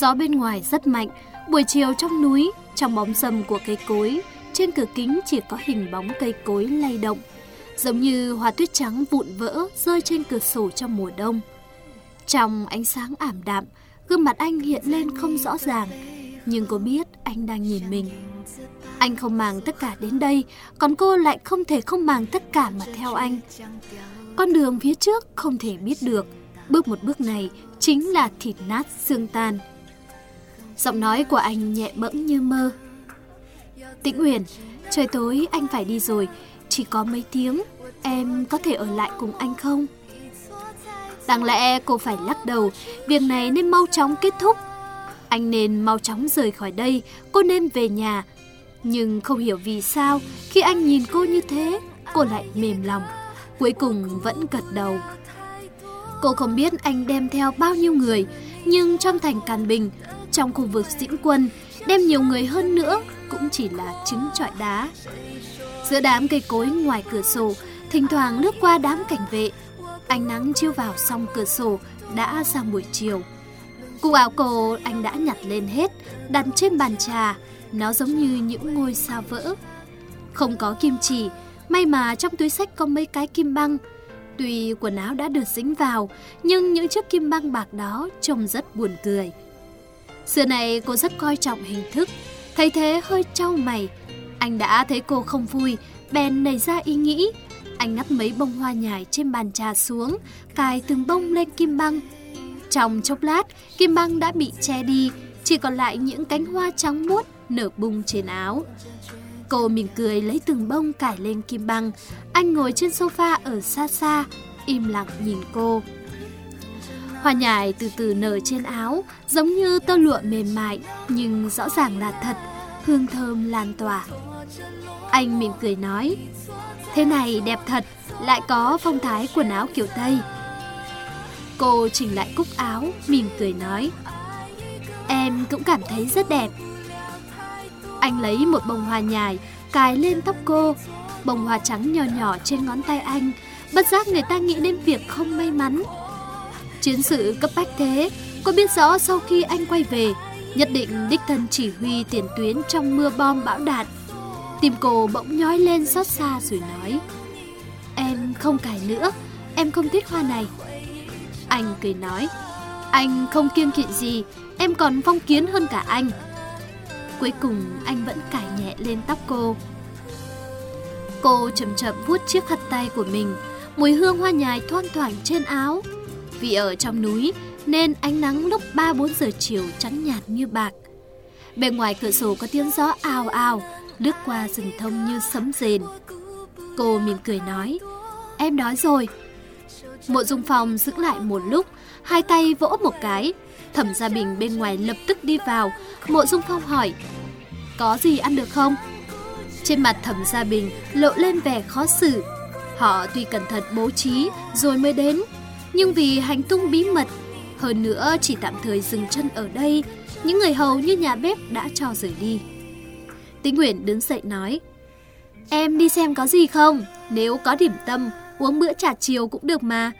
Gió bên ngoài rất mạnh, buổi chiều trong núi, trong bóng râm của cây cối, trên cửa kính chỉ có hình bóng cây cối lay động, giống như hoa tuyết trắng vụn vỡ rơi trên cửa sổ trong mùa đông. Trong ánh sáng ảm đạm, gương mặt anh hiện lên không rõ ràng, nhưng cô biết anh đang nhìn mình. Anh không màng tất cả đến đây, còn cô lại không thể không màng tất cả mà theo anh. Con đường phía trước không thể biết được, bước một bước này chính là thịt nát xương tan. Giọng nói của anh nhẹ bẫng như mơ. Tĩnh Uyển, trời tối anh phải đi rồi, chỉ có mấy tiếng, em có thể ở lại cùng anh không? Đáng lẽ cô phải lắc đầu, việc này nên mau chóng kết thúc. Anh nên mau chóng rời khỏi đây, cô nên về nhà. Nhưng không hiểu vì sao, khi anh nhìn cô như thế, cô lại mềm lòng. Cuối cùng vẫn gật đầu. Cô không biết anh đem theo bao nhiêu người, nhưng trong thành Càn Bình, trong khu vực diễn quân, đem nhiều người hơn nữa cũng chỉ là trứng trọi đá. Giữa đám cây cối ngoài cửa sổ, thỉnh thoảng lướt qua đám cảnh vệ. Ánh nắng chiếu vào song cửa sổ đã sang buổi chiều. Cúc áo cổ anh đã nhặt lên hết, đặt trên bàn trà. Nó giống như những ngôi sao vỡ. Không có kim chỉ, may mà trong túi sách có mấy cái kim băng. Tuy quần áo đã được dính vào, nhưng những chiếc kim băng bạc đó trông rất buồn cười. Xưa này cô rất coi trọng hình thức, thấy thế hơi trao mày. Anh đã thấy cô không vui, bèn nảy ra ý nghĩ. Anh ngắt mấy bông hoa nhài trên bàn trà xuống, cài từng bông lên kim băng. Trong chốc lát, kim băng đã bị che đi, chỉ còn lại những cánh hoa trắng muốt nở bung trên áo. Cô mỉm cười lấy từng bông cài lên kim băng. Anh ngồi trên sofa ở xa xa, im lặng nhìn cô. Hoa nhài từ từ nở trên áo, giống như tơ lụa mềm mại, nhưng rõ ràng là thật, hương thơm lan tỏa. Anh mỉm cười nói, thế này đẹp thật, lại có phong thái quần áo kiểu Tây. Cô chỉnh lại cúc áo, mỉm cười nói, em cũng cảm thấy rất đẹp. Anh lấy một bông hoa nhài, cài lên tóc cô, bông hoa trắng nhỏ nhỏ trên ngón tay anh, bất giác người ta nghĩ đến việc không may mắn. Chiến sự cấp bách thế, cô biết rõ sau khi anh quay về, nhất định đích thân chỉ huy tiền tuyến trong mưa bom bão đạn. Tim cô bỗng nhói lên xót xa rồi nói, em không cài nữa, em không thích hoa này. Anh cười nói, anh không kiêng kỵ gì, em còn phong kiến hơn cả anh. Cuối cùng anh vẫn cài nhẹ lên tóc cô. Cô chậm chậm vuốt chiếc khăn tay của mình, mùi hương hoa nhài thoang thoảng trên áo. Vì ở trong núi nên ánh nắng lúc 3-4 giờ chiều trắng nhạt như bạc. Bên ngoài cửa sổ có tiếng gió ào ào, lướt qua rừng thông như sấm rền. Cô mỉm cười nói, em đói rồi. Mộ dung phòng giữ lại một lúc, hai tay vỗ một cái. Thẩm Gia Bình bên ngoài lập tức đi vào, mộ dung phong hỏi, có gì ăn được không? Trên mặt Thẩm Gia Bình lộ lên vẻ khó xử. Họ tuy cẩn thận bố trí rồi mới đến, nhưng vì hành tung bí mật, hơn nữa chỉ tạm thời dừng chân ở đây, những người hầu như nhà bếp đã cho rời đi. Tĩnh Nguyễn đứng dậy nói, Em đi xem có gì không? Nếu có điểm tâm, uống bữa trà chiều cũng được mà.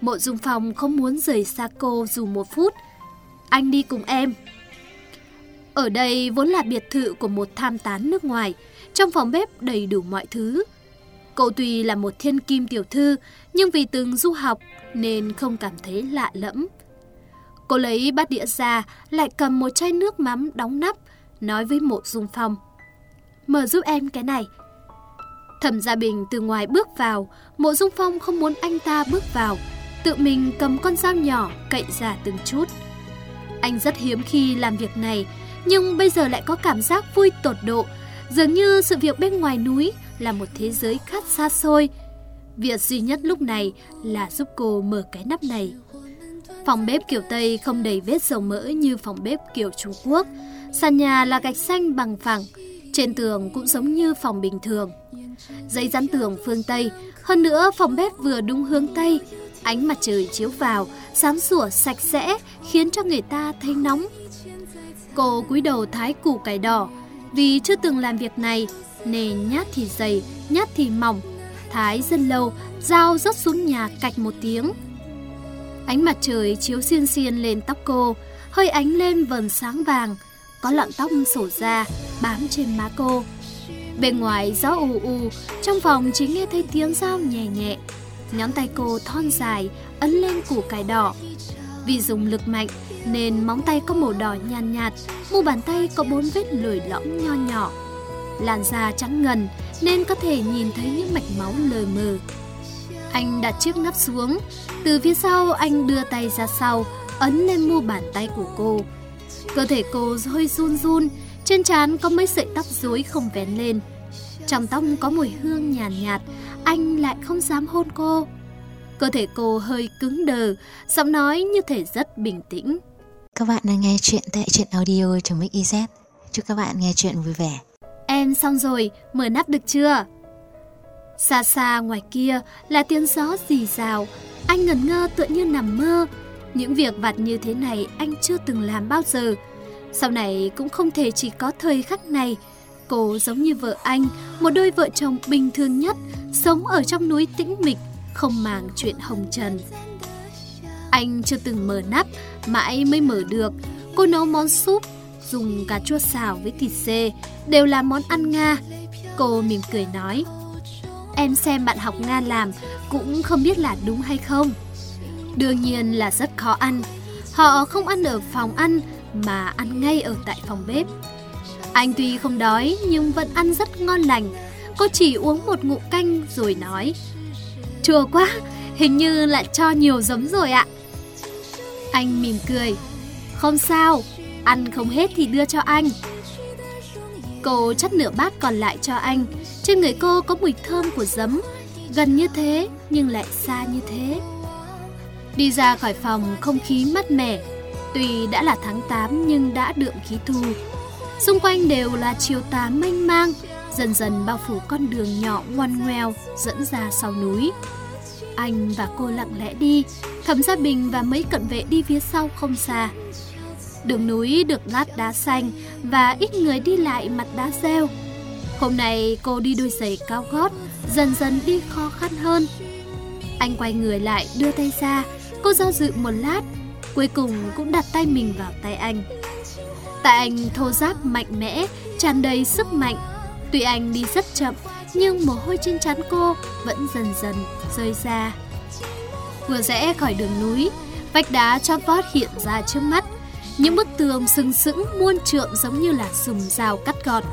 Mộ Dung Phong không muốn rời xa cô dù một phút. Anh đi cùng em. Ở đây vốn là biệt thự của một tham tán nước ngoài, trong phòng bếp đầy đủ mọi thứ. Cậu tuy là một thiên kim tiểu thư, nhưng vì từng du học nên không cảm thấy lạ lẫm. Cô lấy bát đĩa ra, lại cầm một chai nước mắm đóng nắp, nói với mộ dung phong. Mở giúp em cái này. Thẩm Gia Bình từ ngoài bước vào, mộ dung phong không muốn anh ta bước vào, tự mình cầm con dao nhỏ cậy ra từng chút. Anh rất hiếm khi làm việc này, nhưng bây giờ lại có cảm giác vui tột độ, dường như sự việc bên ngoài núi là một thế giới khác xa xôi. Việc duy nhất lúc này là giúp cô mở cái nắp này. Phòng bếp kiểu Tây không đầy vết dầu mỡ như phòng bếp kiểu Trung Quốc. Sàn nhà là gạch xanh bằng phẳng, trên tường cũng giống như phòng bình thường. Giấy dán tường phương Tây, hơn nữa phòng bếp vừa đúng hướng Tây, ánh mặt trời chiếu vào, sáng sủa sạch sẽ khiến cho người ta thấy nóng. Cô cúi đầu thái củ cải đỏ, vì chưa từng làm việc này nên nhát thì dày, nhát thì mỏng. Thái dân lâu, dao rớt xuống nhà cạch một tiếng. Ánh mặt trời chiếu xiên xiên lên tóc cô, hơi ánh lên vầng sáng vàng, có lọn tóc sổ ra, bám trên má cô. Bên ngoài gió ù ù, trong phòng chỉ nghe thấy tiếng dao nhẹ nhẹ. Ngón tay cô thon dài, ấn lên củ cải đỏ. Vì dùng lực mạnh nên móng tay có màu đỏ nhàn nhạt, nhạt, mu bàn tay có bốn vết lồi lõm nho nhỏ. Làn da trắng ngần nên có thể nhìn thấy những mạch máu lờ mờ. Anh đặt chiếc nắp xuống, từ phía sau anh đưa tay ra sau, ấn lên mu bàn tay của cô. Cơ thể cô hơi run run, trên trán có mấy sợi tóc rối không vén lên. Trong tóc có mùi hương nhàn nhạt, nhạt, anh lại không dám hôn cô. Cơ thể cô hơi cứng đờ, giọng nói như thể rất bình tĩnh. Các bạn đang nghe chuyện tại truyện audio trong Mix Chúc các bạn nghe chuyện vui vẻ. Em xong rồi, mở nắp được chưa? Xa xa ngoài kia là tiếng gió rì rào, anh ngẩn ngơ tựa như nằm mơ. Những việc vặt như thế này anh chưa từng làm bao giờ. Sau này cũng không thể chỉ có thời khắc này. Cô giống như vợ anh, một đôi vợ chồng bình thường nhất, sống ở trong núi tĩnh mịch, không màng chuyện hồng trần. Anh chưa từng mở nắp, mãi mới mở được. Cô nấu món súp, dùng cà chua xào với thịt dê, đều là món ăn Nga. Cô mỉm cười nói, em xem bạn học Nga làm cũng không biết là đúng hay không. Đương nhiên là rất khó ăn. Họ không ăn ở phòng ăn mà ăn ngay ở tại phòng bếp. Anh tuy không đói nhưng vẫn ăn rất ngon lành. Cô chỉ uống một ngụm canh rồi nói Chua quá, hình như lại cho nhiều giấm rồi ạ. Anh mỉm cười Không sao, ăn không hết thì đưa cho anh. Cô chắt nửa bát còn lại cho anh. Trên người cô có mùi thơm của giấm. Gần như thế nhưng lại xa như thế. Đi ra khỏi phòng không khí mát mẻ. Tuy đã là tháng 8 nhưng đã đượm khí thu. Xung quanh đều là chiều tà mênh mang, dần dần bao phủ con đường nhỏ ngoằn ngoèo dẫn ra sau núi. Anh và cô lặng lẽ đi, Thẩm Gia Bình và mấy cận vệ đi phía sau không xa. Đường núi được lát đá xanh và ít người đi lại mặt đá rêu. Hôm nay cô đi đôi giày cao gót, dần dần đi khó khăn hơn. Anh quay người lại đưa tay ra, cô do dự một lát, cuối cùng cũng đặt tay mình vào tay anh. Tại anh thô giáp mạnh mẽ, tràn đầy sức mạnh. Tuy anh đi rất chậm, nhưng mồ hôi trên trán cô vẫn dần dần rơi ra. Vừa rẽ khỏi đường núi, vách đá cho vót hiện ra trước mắt. Những bức tường sừng sững muôn trượng giống như là sừng rào cắt gọt.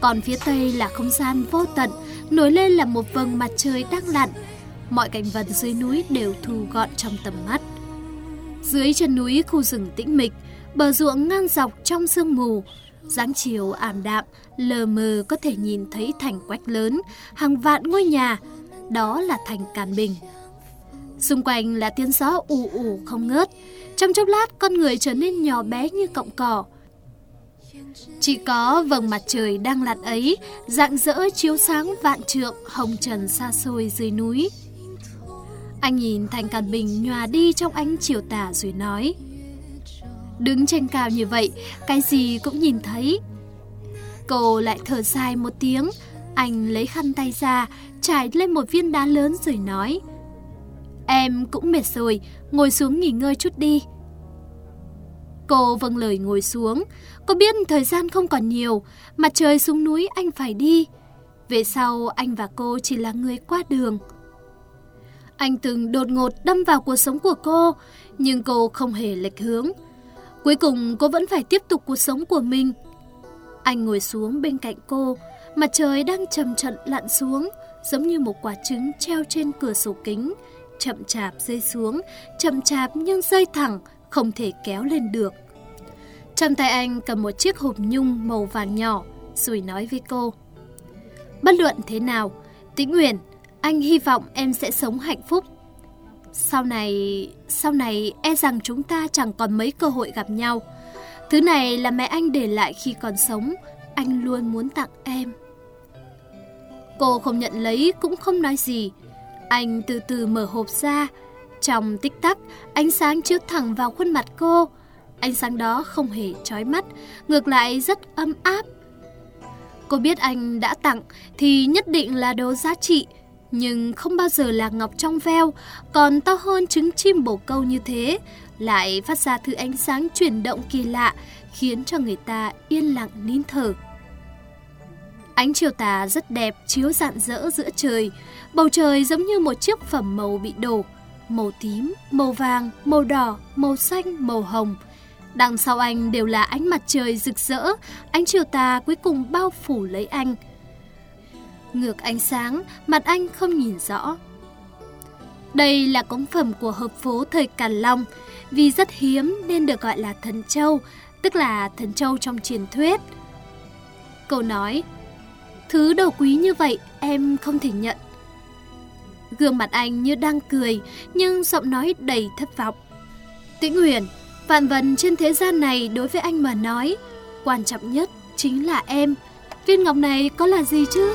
Còn phía tây là không gian vô tận, nổi lên là một vầng mặt trời đang lặn. Mọi cảnh vật dưới núi đều thu gọn trong tầm mắt. Dưới chân núi khu rừng tĩnh mịch, bờ ruộng ngang dọc trong sương mù, dáng chiều ảm đạm, lờ mờ có thể nhìn thấy thành quách lớn, hàng vạn ngôi nhà, đó là thành Càn Bình. Xung quanh là tiếng gió ù ù không ngớt, trong chốc lát con người trở nên nhỏ bé như cọng cỏ. Chỉ có vầng mặt trời đang lặn ấy, rạng rỡ chiếu sáng vạn trượng hồng trần xa xôi dưới núi. Anh nhìn thành Càn Bình nhòa đi trong ánh chiều tà rồi nói Đứng trên cao như vậy, cái gì cũng nhìn thấy. Cô lại thở dài một tiếng, anh lấy khăn tay ra, trải lên một viên đá lớn rồi nói Em cũng mệt rồi, ngồi xuống nghỉ ngơi chút đi. Cô vâng lời ngồi xuống. Cô biết thời gian không còn nhiều, mặt trời xuống núi anh phải đi. Về sau anh và cô chỉ là người qua đường. Anh từng đột ngột đâm vào cuộc sống của cô, nhưng cô không hề lệch hướng. Cuối cùng cô vẫn phải tiếp tục cuộc sống của mình. Anh ngồi xuống bên cạnh cô, mặt trời đang chậm chậm lặn xuống, giống như một quả trứng treo trên cửa sổ kính, chậm chạp rơi xuống, chậm chạp nhưng rơi thẳng, không thể kéo lên được. Trong tay anh cầm một chiếc hộp nhung màu vàng nhỏ, rồi nói với cô. Bất luận thế nào, Tĩnh Nguyễn, anh hy vọng em sẽ sống hạnh phúc. Sau này, sau này e rằng chúng ta chẳng còn mấy cơ hội gặp nhau. Thứ này là mẹ anh để lại khi còn sống, anh luôn muốn tặng em. Cô không nhận lấy cũng không nói gì. Anh từ từ mở hộp ra. Trong tích tắc, ánh sáng chiếu thẳng vào khuôn mặt cô. Ánh sáng đó không hề chói mắt, ngược lại rất ấm áp. Cô biết anh đã tặng thì nhất định là đồ giá trị, nhưng không bao giờ là ngọc trong veo, còn to hơn trứng chim bồ câu như thế, lại phát ra thứ ánh sáng chuyển động kỳ lạ, khiến cho người ta yên lặng nín thở. Ánh chiều tà rất đẹp chiếu rạng rỡ giữa trời, bầu trời giống như một chiếc phẩm màu bị đổ, màu tím, màu vàng, màu đỏ, màu xanh, màu hồng. Đằng sau anh đều là ánh mặt trời rực rỡ, ánh chiều tà cuối cùng bao phủ lấy anh. Ngược ánh sáng, mặt anh không nhìn rõ. Đây là cống phẩm của hợp phố thời Càn Long, vì rất hiếm nên được gọi là thần châu, tức là thần châu trong truyền thuyết. Câu nói, thứ đồ quý như vậy em không thể nhận. Gương mặt anh như đang cười, nhưng giọng nói đầy thất vọng. Tĩnh Huyền, vạn vần trên thế gian này đối với anh mà nói, quan trọng nhất chính là em. Viên ngọc này có là gì chứ?